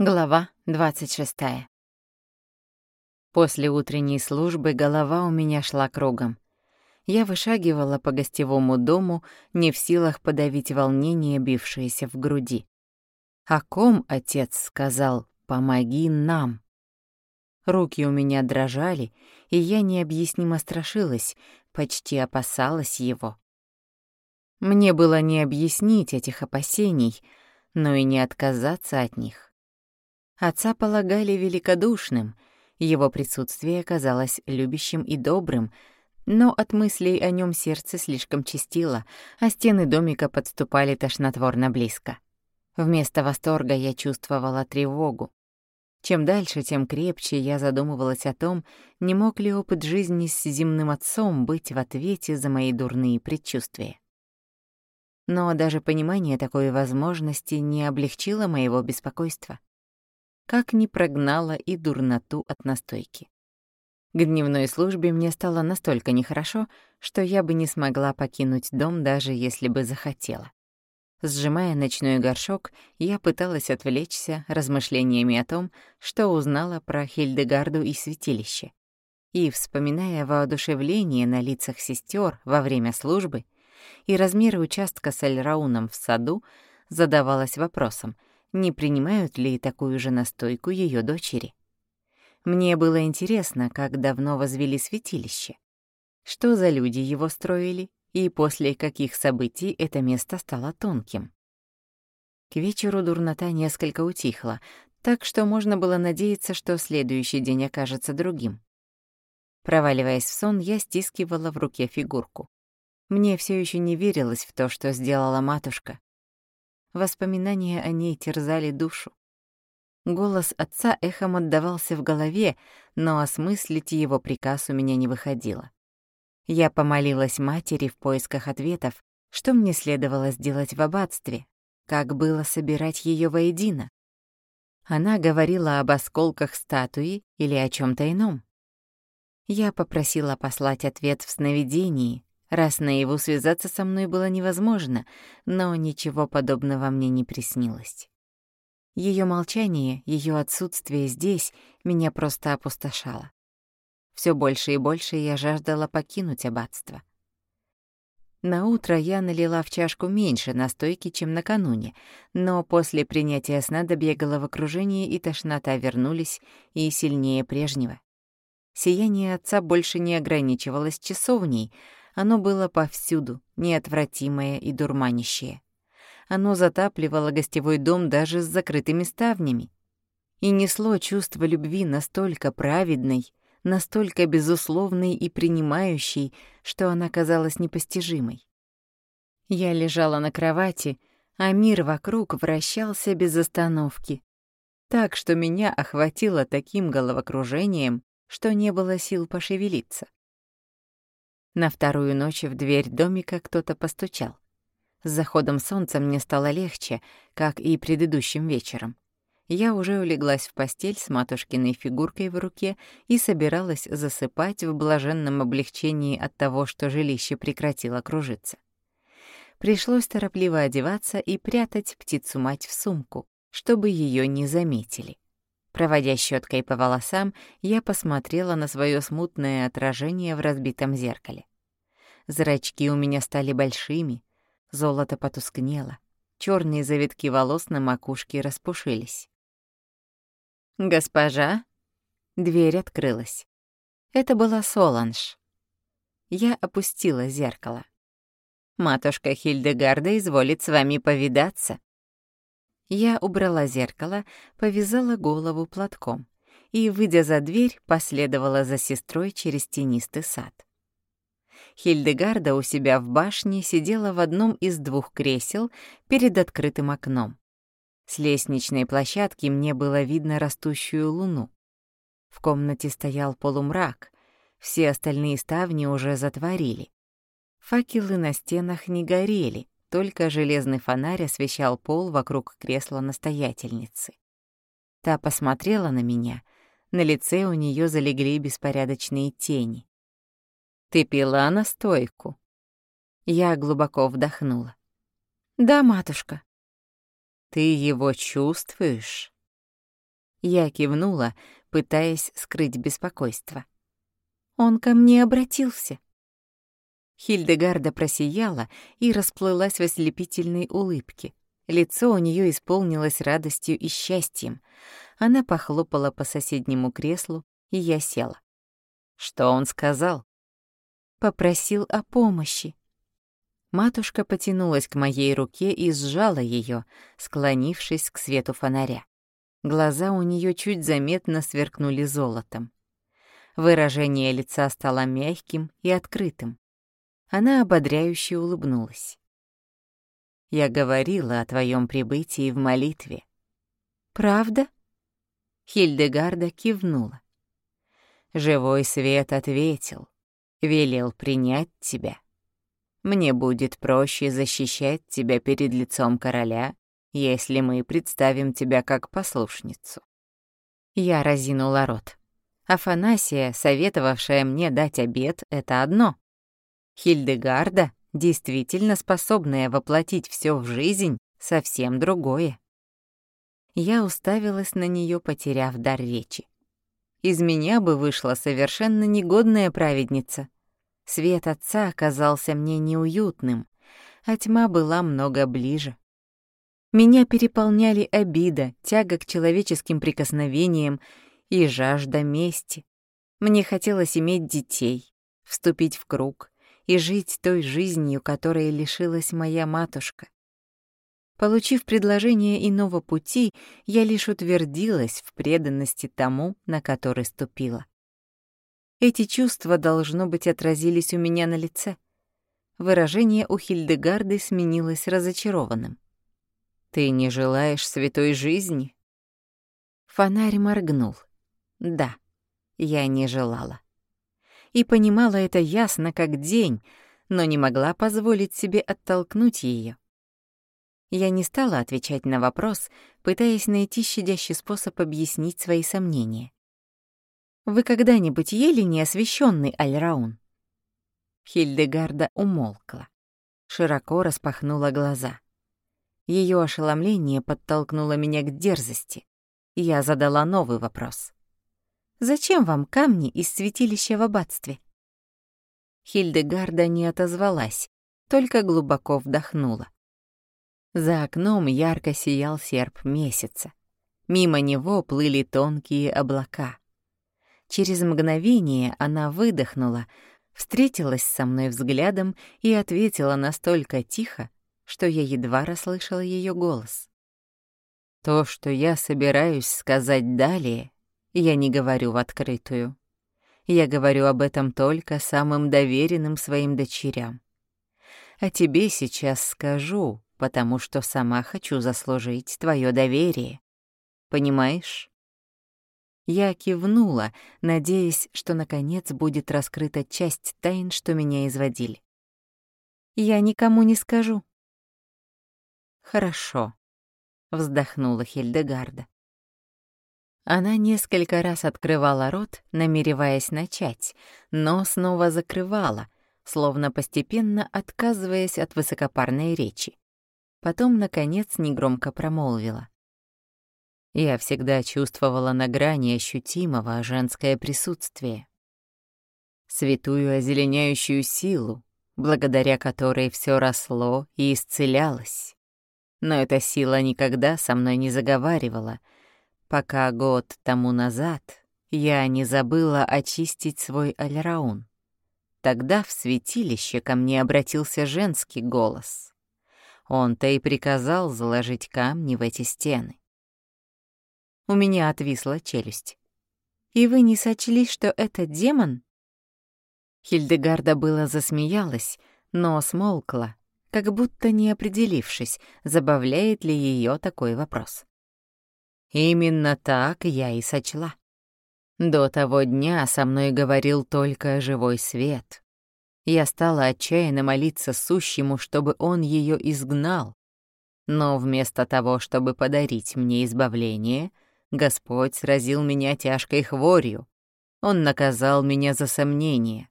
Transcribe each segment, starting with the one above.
Глава 26. После утренней службы голова у меня шла кругом. Я вышагивала по гостевому дому, не в силах подавить волнение, бившееся в груди. «О ком отец сказал, помоги нам?» Руки у меня дрожали, и я необъяснимо страшилась, почти опасалась его. Мне было не объяснить этих опасений, но и не отказаться от них. Отца полагали великодушным, его присутствие казалось любящим и добрым, но от мыслей о нем сердце слишком чистило, а стены домика подступали тошнотворно близко. Вместо восторга я чувствовала тревогу. Чем дальше, тем крепче я задумывалась о том, не мог ли опыт жизни с земным отцом быть в ответе за мои дурные предчувствия. Но даже понимание такой возможности не облегчило моего беспокойства как не прогнала и дурноту от настойки. К дневной службе мне стало настолько нехорошо, что я бы не смогла покинуть дом, даже если бы захотела. Сжимая ночной горшок, я пыталась отвлечься размышлениями о том, что узнала про Хильдегарду и святилище. И, вспоминая воодушевление на лицах сестер во время службы и размеры участка с Альрауном в саду, задавалась вопросом — не принимают ли такую же настойку ее дочери. Мне было интересно, как давно возвели святилище, что за люди его строили и после каких событий это место стало тонким. К вечеру дурнота несколько утихла, так что можно было надеяться, что следующий день окажется другим. Проваливаясь в сон, я стискивала в руке фигурку. Мне все еще не верилось в то, что сделала матушка, Воспоминания о ней терзали душу. Голос отца эхом отдавался в голове, но осмыслить его приказ у меня не выходило. Я помолилась матери в поисках ответов, что мне следовало сделать в аббатстве, как было собирать ее воедино. Она говорила об осколках статуи или о чем то ином. Я попросила послать ответ в сновидении, раз наяву связаться со мной было невозможно, но ничего подобного мне не приснилось. Ее молчание, ее отсутствие здесь меня просто опустошало. Все больше и больше я жаждала покинуть аббатство. На утро я налила в чашку меньше настойки, чем накануне, но после принятия сна добегала в окружении, и тошнота вернулись, и сильнее прежнего. Сияние отца больше не ограничивалось часовней, оно было повсюду, неотвратимое и дурманящее. Оно затапливало гостевой дом даже с закрытыми ставнями. И несло чувство любви настолько праведной, настолько безусловной и принимающей, что она казалась непостижимой. Я лежала на кровати, а мир вокруг вращался без остановки, так что меня охватило таким головокружением, что не было сил пошевелиться. На вторую ночь в дверь домика кто-то постучал. С заходом солнца мне стало легче, как и предыдущим вечером. Я уже улеглась в постель с матушкиной фигуркой в руке и собиралась засыпать в блаженном облегчении от того, что жилище прекратило кружиться. Пришлось торопливо одеваться и прятать птицу-мать в сумку, чтобы ее не заметили. Проводя щеткой по волосам, я посмотрела на свое смутное отражение в разбитом зеркале. Зрачки у меня стали большими, золото потускнело, черные завитки волос на макушке распушились. «Госпожа?» Дверь открылась. Это была Соланж. Я опустила зеркало. «Матушка Хильдегарда изволит с вами повидаться». Я убрала зеркало, повязала голову платком и, выйдя за дверь, последовала за сестрой через тенистый сад. Хильдегарда у себя в башне сидела в одном из двух кресел перед открытым окном. С лестничной площадки мне было видно растущую луну. В комнате стоял полумрак, все остальные ставни уже затворили. Факелы на стенах не горели, только железный фонарь освещал пол вокруг кресла настоятельницы. Та посмотрела на меня, на лице у нее залегли беспорядочные тени. Ты пила настойку?» Я глубоко вдохнула. «Да, матушка». «Ты его чувствуешь?» Я кивнула, пытаясь скрыть беспокойство. Он ко мне обратился. Хильдегарда просияла и расплылась в ослепительной улыбке. Лицо у нее исполнилось радостью и счастьем. Она похлопала по соседнему креслу, и я села. Что он сказал? Попросил о помощи. Матушка потянулась к моей руке и сжала ее, склонившись к свету фонаря. Глаза у нее чуть заметно сверкнули золотом. Выражение лица стало мягким и открытым. Она ободряюще улыбнулась. «Я говорила о твоем прибытии в молитве». «Правда?» Хильдегарда кивнула. Живой свет ответил, велел принять тебя. Мне будет проще защищать тебя перед лицом короля, если мы представим тебя как послушницу. Я разинула рот. Афанасия, советовавшая мне дать обед, — это одно. Хильдегарда, действительно способная воплотить все в жизнь, совсем другое. Я уставилась на нее, потеряв дар речи. Из меня бы вышла совершенно негодная праведница. Свет отца оказался мне неуютным, а тьма была много ближе. Меня переполняли обида, тяга к человеческим прикосновениям и жажда мести. Мне хотелось иметь детей, вступить в круг и жить той жизнью, которой лишилась моя матушка. Получив предложение иного пути, я лишь утвердилась в преданности тому, на который ступила. Эти чувства, должно быть, отразились у меня на лице. Выражение у Хильдегарды сменилось разочарованным. «Ты не желаешь святой жизни?» Фонарь моргнул. Да, я не желала. И понимала это ясно как день, но не могла позволить себе оттолкнуть ее. Я не стала отвечать на вопрос, пытаясь найти щадящий способ объяснить свои сомнения. «Вы когда-нибудь ели неосвещенный альраун?» Хильдегарда умолкла, широко распахнула глаза. Ее ошеломление подтолкнуло меня к дерзости. Я задала новый вопрос. Зачем вам камни из святилища в аббатстве?» Хильдегарда не отозвалась, только глубоко вдохнула. За окном ярко сиял серп месяца. Мимо него плыли тонкие облака. Через мгновение она выдохнула, встретилась со мной взглядом и ответила настолько тихо, что я едва расслышала ее голос. То, что я собираюсь сказать далее, я не говорю в открытую. Я говорю об этом только самым доверенным своим дочерям. А тебе сейчас скажу, потому что сама хочу заслужить твое доверие. Понимаешь? Я кивнула, надеясь, что наконец будет раскрыта часть тайн, что меня изводили. Я никому не скажу. Хорошо, вздохнула Хильдегарда. Она несколько раз открывала рот, намереваясь начать, но снова закрывала, словно постепенно отказываясь от высокопарной речи. Потом, наконец, негромко промолвила. Я всегда чувствовала на грани ощутимого женское присутствие. Святую озеленяющую силу, благодаря которой все росло и исцелялось. Но эта сила никогда со мной не заговаривала — пока год тому назад я не забыла очистить свой альраун. Тогда в святилище ко мне обратился женский голос. Он-то и приказал заложить камни в эти стены. У меня отвисла челюсть. «И вы не сочли, что это демон?» Хильдегарда было засмеялась, но смолкла, как будто не определившись, забавляет ли ее такой вопрос. Именно так я и сочла. До того дня со мной говорил только живой свет. Я стала отчаянно молиться сущему, чтобы он ее изгнал. Но вместо того, чтобы подарить мне избавление, Господь сразил меня тяжкой хворью. Он наказал меня за сомнение.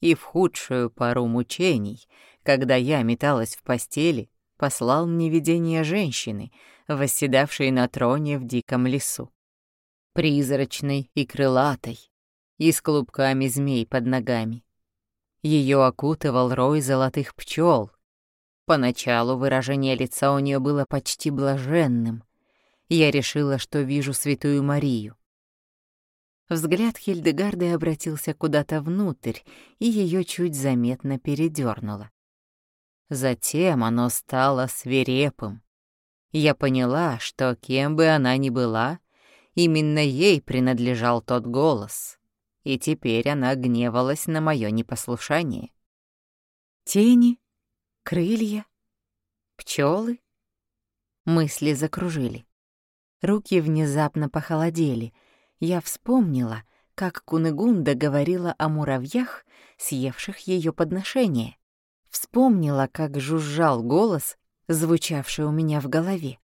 И в худшую пару мучений, когда я металась в постели, послал мне видение женщины, восседавшей на троне в диком лесу. призрачной и крылатой, и с клубками змей под ногами. Ее окутывал рой золотых пчел. Поначалу выражение лица у нее было почти блаженным. Я решила, что вижу святую Марию. Взгляд Хильдегарды обратился куда-то внутрь, и ее чуть заметно передернуло. Затем оно стало свирепым. Я поняла, что кем бы она ни была, именно ей принадлежал тот голос, и теперь она гневалась на мое непослушание. Тени, крылья, пчелы. Мысли закружили. Руки внезапно похолодели. Я вспомнила, как Кунегунда говорила о муравьях, съевших ее подношение. Вспомнила, как жужжал голос, звучавший у меня в голове.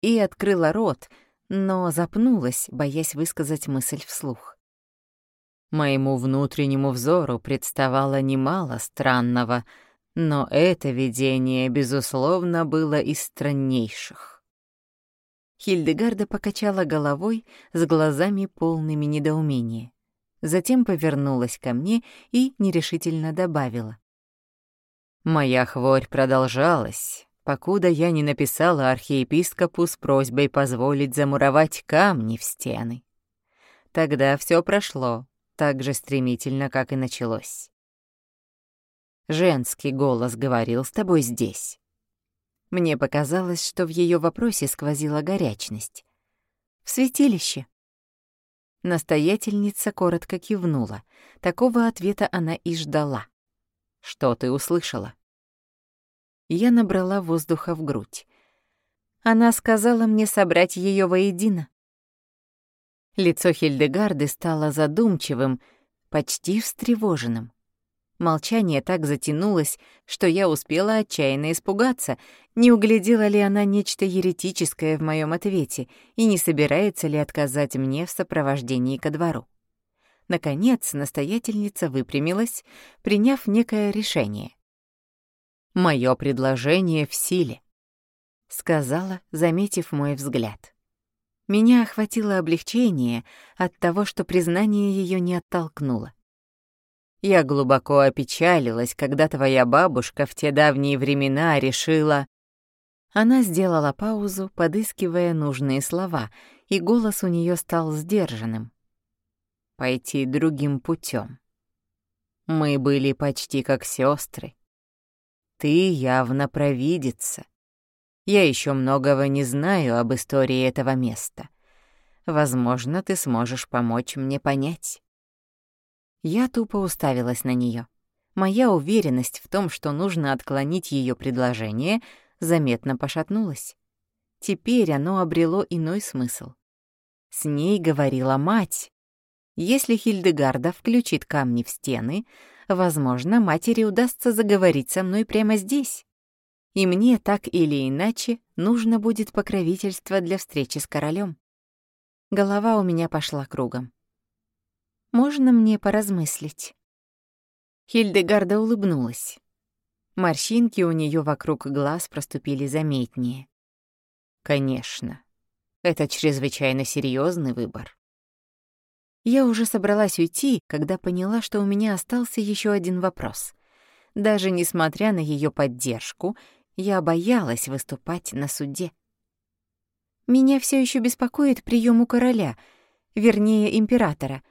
И открыла рот, но запнулась, боясь высказать мысль вслух. Моему внутреннему взору представало немало странного, но это видение, безусловно, было из страннейших. Хильдегарда покачала головой с глазами полными недоумения. Затем повернулась ко мне и нерешительно добавила. Моя хворь продолжалась, покуда я не написала архиепископу с просьбой позволить замуровать камни в стены. Тогда все прошло так же стремительно, как и началось. Женский голос говорил с тобой здесь. Мне показалось, что в ее вопросе сквозила горячность. В святилище. Настоятельница коротко кивнула. Такого ответа она и ждала. Что ты услышала? Я набрала воздуха в грудь. Она сказала мне собрать ее воедино. Лицо Хильдегарды стало задумчивым, почти встревоженным. Молчание так затянулось, что я успела отчаянно испугаться, не углядела ли она нечто еретическое в моем ответе и не собирается ли отказать мне в сопровождении ко двору. Наконец, настоятельница выпрямилась, приняв некое решение. «Моё предложение в силе», — сказала, заметив мой взгляд. Меня охватило облегчение от того, что признание её не оттолкнуло. Я глубоко опечалилась, когда твоя бабушка в те давние времена решила... Она сделала паузу, подыскивая нужные слова, и голос у неё стал сдержанным пойти другим путем. Мы были почти как сестры. Ты явно провидица. Я еще многого не знаю об истории этого места. Возможно, ты сможешь помочь мне понять. Я тупо уставилась на нее. Моя уверенность в том, что нужно отклонить ее предложение, заметно пошатнулась. Теперь оно обрело иной смысл. С ней говорила мать, если Хильдегарда включит камни в стены, возможно, матери удастся заговорить со мной прямо здесь. И мне так или иначе нужно будет покровительство для встречи с королем. Голова у меня пошла кругом. Можно мне поразмыслить? Хильдегарда улыбнулась. Морщинки у нее вокруг глаз проступили заметнее. Конечно, это чрезвычайно серьезный выбор. Я уже собралась уйти, когда поняла, что у меня остался еще один вопрос. Даже несмотря на ее поддержку, я боялась выступать на суде. Меня все еще беспокоит прием у короля, вернее, императора.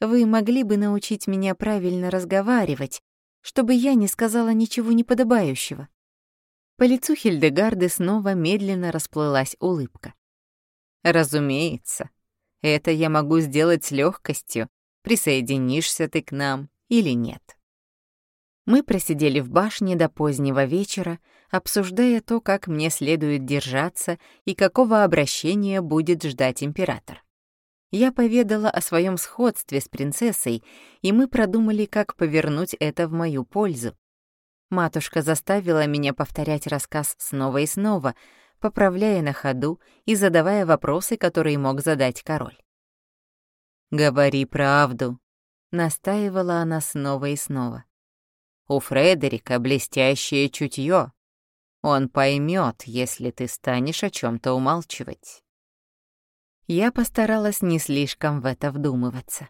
Вы могли бы научить меня правильно разговаривать, чтобы я не сказала ничего неподобающего. По лицу Хильдегарды снова медленно расплылась улыбка. «Разумеется», это я могу сделать с легкостью, присоединишься ты к нам или нет. Мы просидели в башне до позднего вечера, обсуждая то, как мне следует держаться и какого обращения будет ждать император. Я поведала о своем сходстве с принцессой, и мы продумали, как повернуть это в мою пользу. Матушка заставила меня повторять рассказ снова и снова, поправляя на ходу и задавая вопросы, которые мог задать король. «Говори правду», — настаивала она снова и снова. «У Фредерика блестящее чутье. Он поймет, если ты станешь о чем то умалчивать». Я постаралась не слишком в это вдумываться.